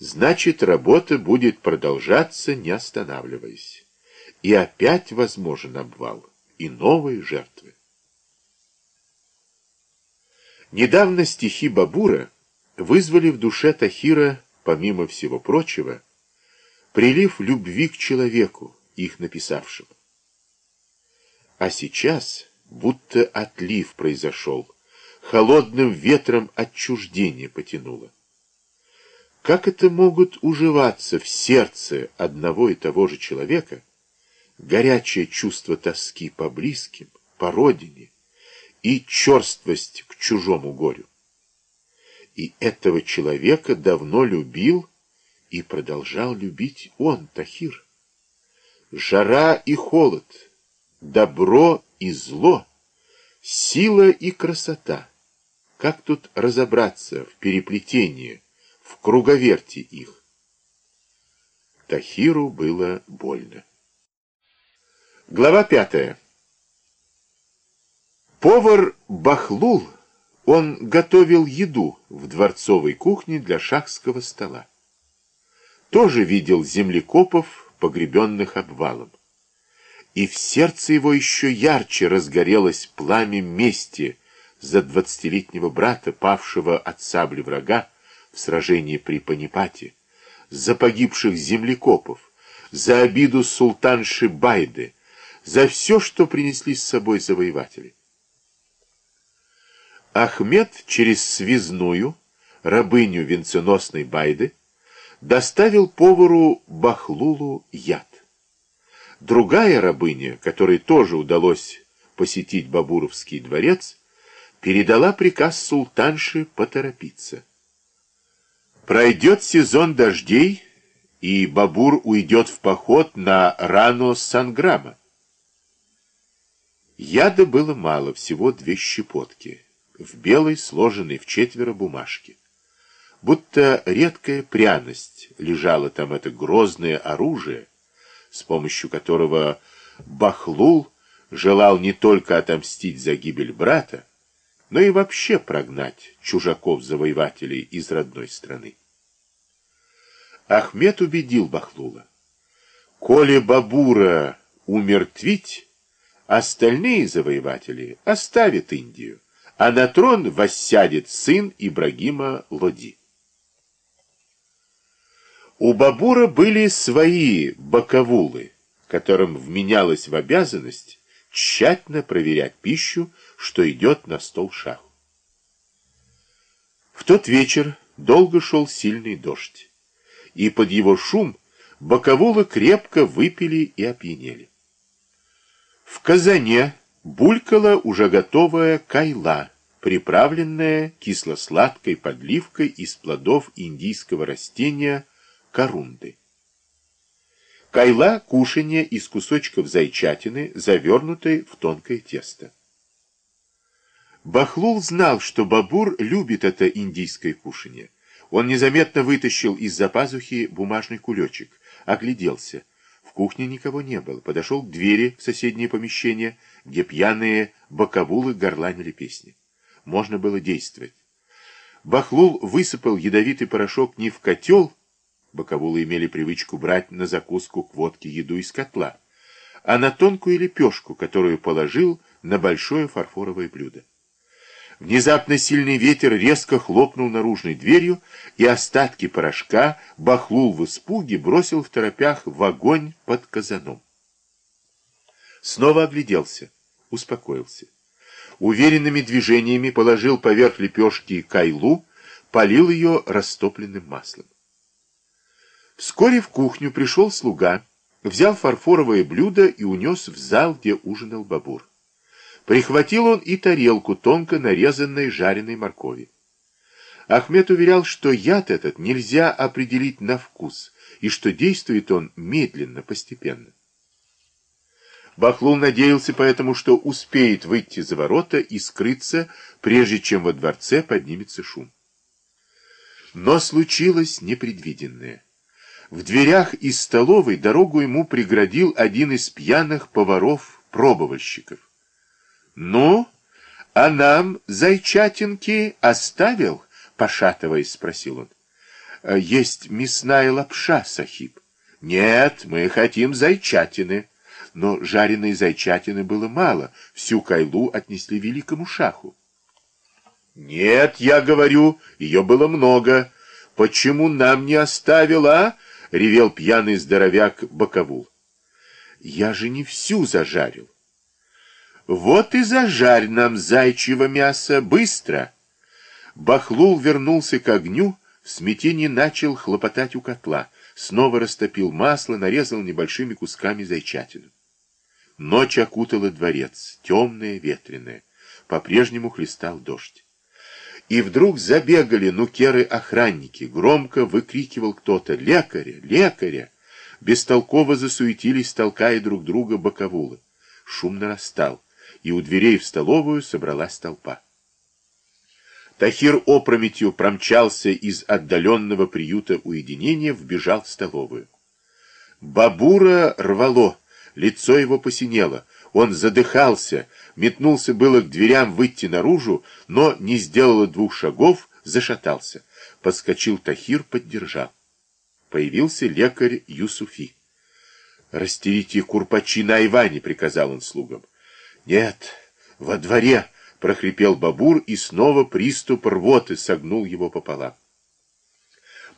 Значит, работа будет продолжаться, не останавливаясь. И опять возможен обвал, и новые жертвы. Недавно стихи Бабура вызвали в душе Тахира, помимо всего прочего, прилив любви к человеку, их написавшему. А сейчас будто отлив произошел, холодным ветром отчуждение потянуло. Как это могут уживаться в сердце одного и того же человека горячее чувство тоски по близким, по родине и черствость к чужому горю? И этого человека давно любил и продолжал любить он, Тахир. Жара и холод, добро и зло, сила и красота. Как тут разобраться в переплетении, в круговерти их. Тахиру было больно. Глава пятая. Повар Бахлул, он готовил еду в дворцовой кухне для шахского стола. Тоже видел землекопов, погребенных обвалом. И в сердце его еще ярче разгорелось пламя мести за двадцатилетнего брата, павшего от сабли врага, в сражении при Панипате, за погибших землекопов, за обиду султанши Байды, за все, что принесли с собой завоеватели. Ахмед через связную, рабыню венценосной Байды, доставил повару Бахлулу яд. Другая рабыня, которой тоже удалось посетить Бабуровский дворец, передала приказ султанши поторопиться. Пройдет сезон дождей, и Бабур уйдет в поход на Рано Санграма. Яда было мало, всего две щепотки, в белой, сложенной в четверо бумажке. Будто редкая пряность лежала там это грозное оружие, с помощью которого Бахлул желал не только отомстить за гибель брата, но и вообще прогнать чужаков-завоевателей из родной страны. Ахмед убедил Бахлула. Коли Бабура умертвить, остальные завоеватели оставят Индию, а на трон воссядет сын Ибрагима Лоди. У Бабура были свои баковулы, которым вменялось в обязанность тщательно проверять пищу, что идет на стол шаху. В тот вечер долго шел сильный дождь и под его шум боковулы крепко выпили и опьянели. В казане булькала уже готовая кайла, приправленная кисло-сладкой подливкой из плодов индийского растения корунды. Кайла – кушанье из кусочков зайчатины, завернутой в тонкое тесто. Бахлул знал, что Бабур любит это индийское кушанье. Он незаметно вытащил из-за пазухи бумажный кулечек, огляделся. В кухне никого не было. Подошел к двери в соседнее помещение, где пьяные боковулы горланили песни. Можно было действовать. Бахлул высыпал ядовитый порошок не в котел, боковулы имели привычку брать на закуску к водке еду из котла, а на тонкую лепешку, которую положил на большое фарфоровое блюдо. Внезапно сильный ветер резко хлопнул наружной дверью, и остатки порошка Бахлул в испуге бросил в торопях в огонь под казаном. Снова огляделся, успокоился. Уверенными движениями положил поверх лепешки кайлу, полил ее растопленным маслом. Вскоре в кухню пришел слуга, взял фарфоровое блюдо и унес в зал, где ужинал Бабур. Прихватил он и тарелку тонко нарезанной жареной моркови. Ахмед уверял, что яд этот нельзя определить на вкус, и что действует он медленно, постепенно. Бахлул надеялся поэтому, что успеет выйти за ворота и скрыться, прежде чем во дворце поднимется шум. Но случилось непредвиденное. В дверях из столовой дорогу ему преградил один из пьяных поваров-пробовальщиков. «Ну, а нам зайчатинки оставил?» — пошатываясь, спросил он. э, есть мясная лапша, Сахиб. Нет, мы хотим зайчатины. Но жареной зайчатины было мало, всю кайлу отнесли великому шаху. Нет, я говорю, ее было много. Почему нам не оставила? Ревел пьяный здоровяк Боковул. Я же не всю зажарил. Вот и зажарь нам зайчьего мяса быстро. Бахлул вернулся к огню, в смятении начал хлопотать у котла, снова растопил масло, нарезал небольшими кусками зайчатину. Ночь окутала дворец, темная, ветреная. По-прежнему хлестал дождь. И вдруг забегали нукеры-охранники. Громко выкрикивал кто-то «Лекаря! Лекаря!» Бестолково засуетились, толкая друг друга боковулы. Шум нарастал, и у дверей в столовую собралась толпа. Тахир опрометью промчался из отдаленного приюта уединения, вбежал в столовую. Бабура рвало, лицо его посинело, он задыхался, метнулся было к дверям выйти наружу, но не сделал двух шагов, зашатался. Подскочил Тахир, поддержал. Появился лекарь Юсуфи. «Растерите курпачи на Иване», — приказал он слугам. «Нет, во дворе», — прохрипел Бабур, и снова приступ рвоты согнул его пополам.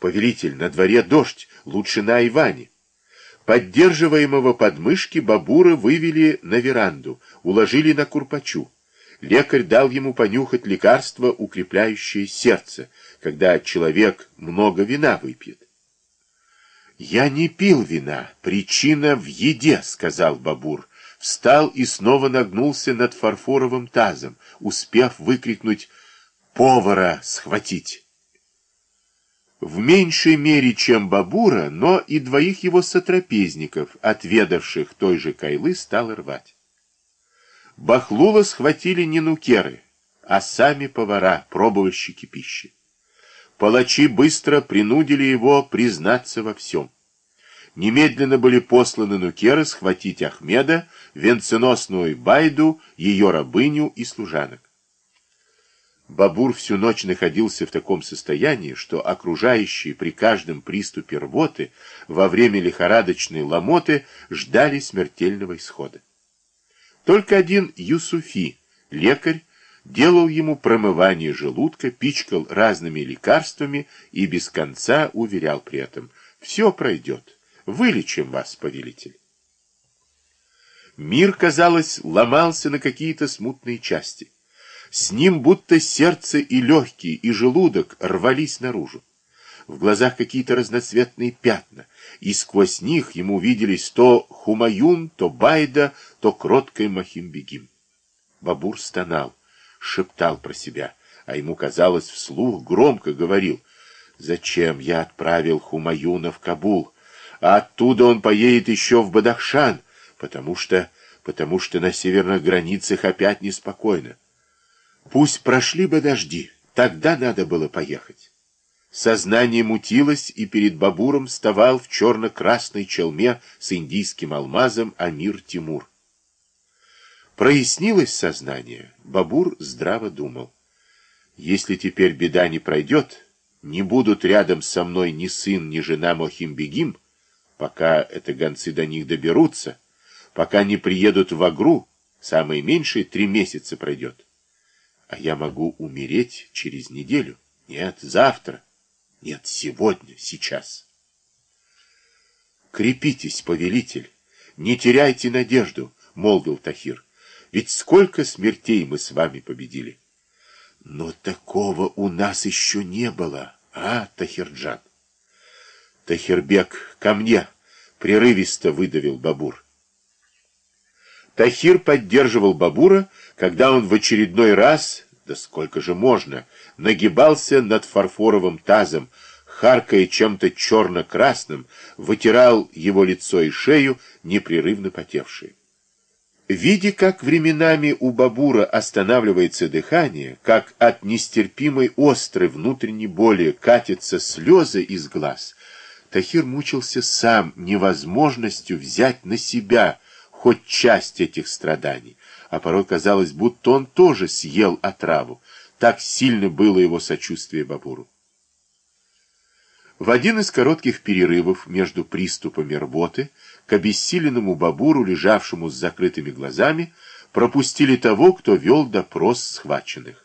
«Повелитель, на дворе дождь, лучше на Иване». Поддерживаемого подмышки Бабура вывели на веранду, уложили на курпачу. Лекарь дал ему понюхать лекарство, укрепляющее сердце, когда человек много вина выпьет. «Я не пил вина, причина в еде», — сказал Бабур. Встал и снова нагнулся над фарфоровым тазом, успев выкрикнуть «Повара схватить!» в меньшей мере, чем Бабура, но и двоих его сотрапезников, отведавших той же кайлы, стал рвать. Бахлула схватили не нукеры, а сами повара, пробовальщики пищи. Палачи быстро принудили его признаться во всем. Немедленно были посланы нукеры схватить Ахмеда, венценосную Байду, ее рабыню и служанок. Бабур всю ночь находился в таком состоянии, что окружающие при каждом приступе рвоты во время лихорадочной ломоты ждали смертельного исхода. Только один Юсуфи, лекарь, делал ему промывание желудка, пичкал разными лекарствами и без конца уверял при этом «Все пройдет, вылечим вас, повелитель». Мир, казалось, ломался на какие-то смутные части. С ним будто сердце и легкие, и желудок рвались наружу. В глазах какие-то разноцветные пятна, и сквозь них ему виделись то Хумаюн, то Байда, то кроткой Махимбегим. Бабур стонал, шептал про себя, а ему казалось вслух громко говорил, «Зачем я отправил Хумаюна в Кабул? А оттуда он поедет еще в Бадахшан, потому что, потому что на северных границах опять неспокойно. Пусть прошли бы дожди, тогда надо было поехать. Сознание мутилось, и перед Бабуром вставал в черно-красной челме с индийским алмазом Амир Тимур. Прояснилось сознание, Бабур здраво думал. Если теперь беда не пройдет, не будут рядом со мной ни сын, ни жена Мохимбегим, пока это гонцы до них доберутся, пока не приедут в Агру, самое меньшее три месяца пройдет. А я могу умереть через неделю. Нет, завтра. Нет, сегодня, сейчас. Крепитесь, повелитель. Не теряйте надежду, молвил Тахир. Ведь сколько смертей мы с вами победили. Но такого у нас еще не было, а, Тахирджан? Тахирбек, ко мне, прерывисто выдавил Бабур. Тахир поддерживал Бабура, когда он в очередной раз, да сколько же можно, нагибался над фарфоровым тазом, харкая чем-то черно-красным, вытирал его лицо и шею, непрерывно потевшие. Видя, как временами у Бабура останавливается дыхание, как от нестерпимой острой внутренней боли катятся слезы из глаз, Тахир мучился сам невозможностью взять на себя хоть часть этих страданий, а порой казалось, будто он тоже съел отраву. Так сильно было его сочувствие Бабуру. В один из коротких перерывов между приступами рвоты к обессиленному бабуру, лежавшему с закрытыми глазами, пропустили того, кто вел допрос схваченных.